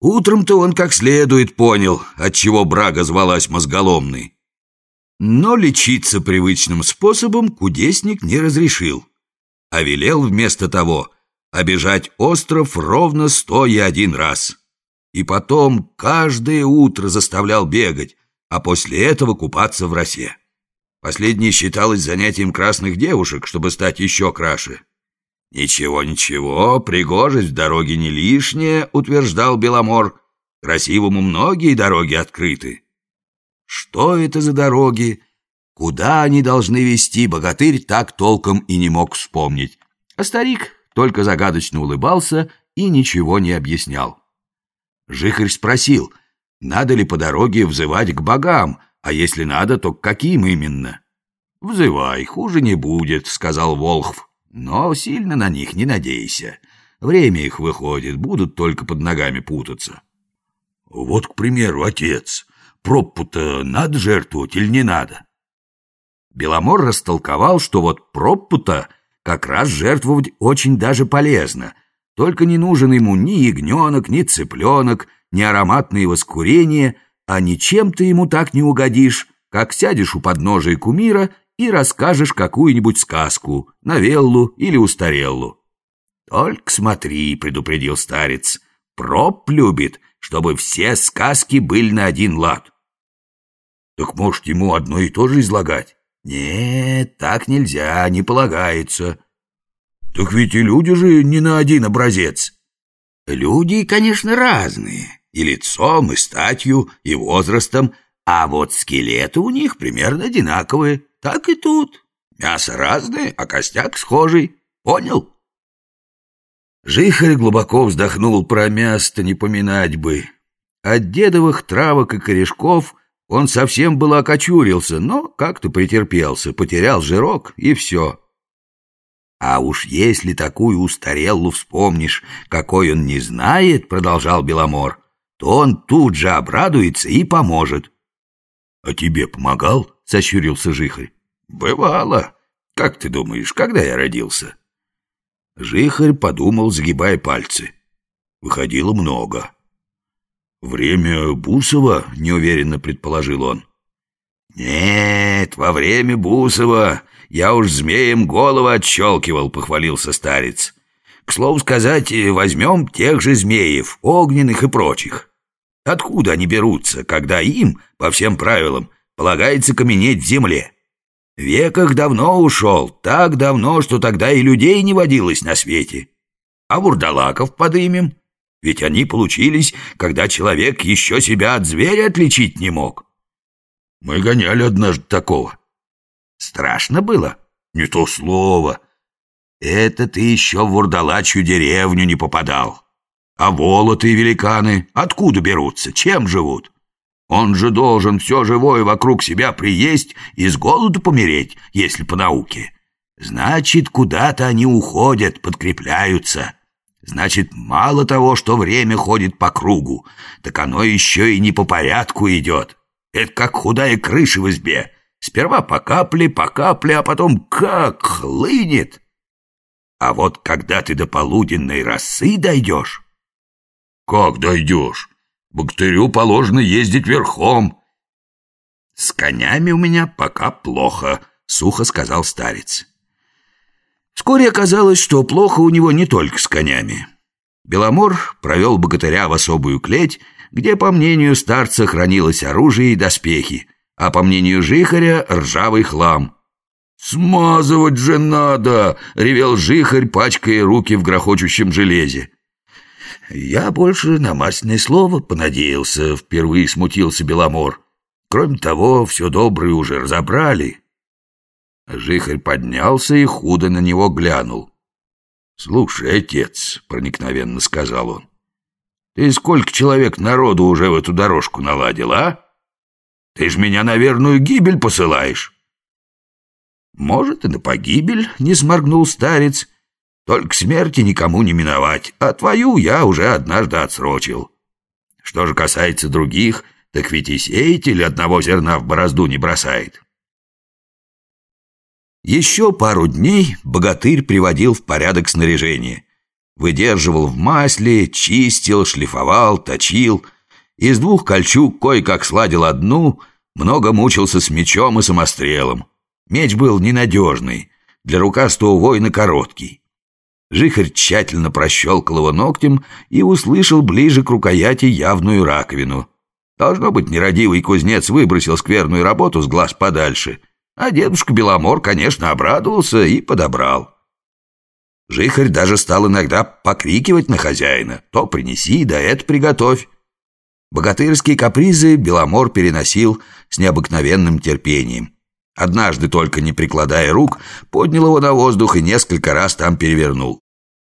Утром-то он как следует понял, отчего Брага звалась мозголомной. Но лечиться привычным способом кудесник не разрешил, а велел вместо того обижать остров ровно сто и один раз. И потом каждое утро заставлял бегать, а после этого купаться в росе. Последнее считалось занятием красных девушек, чтобы стать еще краше. «Ничего, ничего, пригожесть в дороге не лишняя», — утверждал Беломор. «Красивому многие дороги открыты». Что это за дороги? Куда они должны вести, богатырь так толком и не мог вспомнить. А старик только загадочно улыбался и ничего не объяснял. Жихарь спросил, надо ли по дороге взывать к богам, а если надо, то к каким именно? «Взывай, хуже не будет», — сказал Волхв. «Но сильно на них не надейся. Время их выходит, будут только под ногами путаться». «Вот, к примеру, отец, проппу-то надо жертвовать или не надо?» Беломор растолковал, что вот проппу-то как раз жертвовать очень даже полезно. Только не нужен ему ни ягненок, ни цыпленок, ни ароматные воскурения, а ничем ты ему так не угодишь, как сядешь у подножия кумира и расскажешь какую-нибудь сказку, новеллу или устареллу. «Только смотри», — предупредил старец, — «проб любит, чтобы все сказки были на один лад». «Так, может, ему одно и то же излагать?» «Нет, так нельзя, не полагается». «Так ведь и люди же не на один образец». «Люди, конечно, разные, и лицом, и статью, и возрастом, а вот скелеты у них примерно одинаковые. Так и тут. Мясо разное, а костяк схожий. Понял?» Жихарь глубоко вздохнул про мясо не поминать бы. От дедовых травок и корешков он совсем было окочурился, но как-то претерпелся, потерял жирок и все. «А уж если такую устареллу вспомнишь, какой он не знает, — продолжал Беломор, — то он тут же обрадуется и поможет». «А тебе помогал?» — сощурился Жихарь. «Бывало. Как ты думаешь, когда я родился?» Жихарь подумал, загибая пальцы. Выходило много. «Время Бусова?» — неуверенно предположил он. «Нет, во время Бусова я уж змеем голову отщелкивал», — похвалился старец. «К слову сказать, возьмем тех же змеев, огненных и прочих. Откуда они берутся, когда им, по всем правилам, полагается каменеть в земле? Веках давно ушел, так давно, что тогда и людей не водилось на свете. А вурдалаков подымем, ведь они получились, когда человек еще себя от зверя отличить не мог. Мы гоняли однажды такого. Страшно было? Не то слово. Это ты еще в Вурдалачью деревню не попадал. А волоты и великаны откуда берутся, чем живут? Он же должен все живое вокруг себя приесть и с голоду помереть, если по науке. Значит, куда-то они уходят, подкрепляются. Значит, мало того, что время ходит по кругу, так оно еще и не по порядку идет. Это как худая крыша в избе. Сперва по капле, по капле, а потом как хлынет. А вот когда ты до полуденной росы дойдешь... Как дойдешь? Богатырю положено ездить верхом. С конями у меня пока плохо, сухо сказал старец. Вскоре оказалось, что плохо у него не только с конями. Беломор провел богатыря в особую клеть, где, по мнению старца, хранилось оружие и доспехи, а по мнению жихаря — ржавый хлам. «Смазывать же надо!» — ревел жихарь, пачкая руки в грохочущем железе. «Я больше на масляное слово понадеялся», — впервые смутился Беломор. «Кроме того, все доброе уже разобрали». Жихарь поднялся и худо на него глянул. «Слушай, отец», — проникновенно сказал он, — «ты сколько человек народу уже в эту дорожку наладил, а? Ты ж меня на верную гибель посылаешь». «Может, и на погибель», — не сморгнул старец, — «только смерти никому не миновать, а твою я уже однажды отсрочил. Что же касается других, так ведь и сеятель одного зерна в борозду не бросает». Еще пару дней богатырь приводил в порядок снаряжение. Выдерживал в масле, чистил, шлифовал, точил. Из двух кольчуг кое-как сладил одну, много мучился с мечом и самострелом. Меч был ненадежный, для рукастого воина короткий. Жихарь тщательно прощелкал его ногтем и услышал ближе к рукояти явную раковину. Должно быть, нерадивый кузнец выбросил скверную работу с глаз подальше, а дедушка Беломор, конечно, обрадовался и подобрал. Жихарь даже стал иногда покрикивать на хозяина. То принеси, да это приготовь. Богатырские капризы Беломор переносил с необыкновенным терпением. Однажды, только не прикладая рук, поднял его на воздух и несколько раз там перевернул.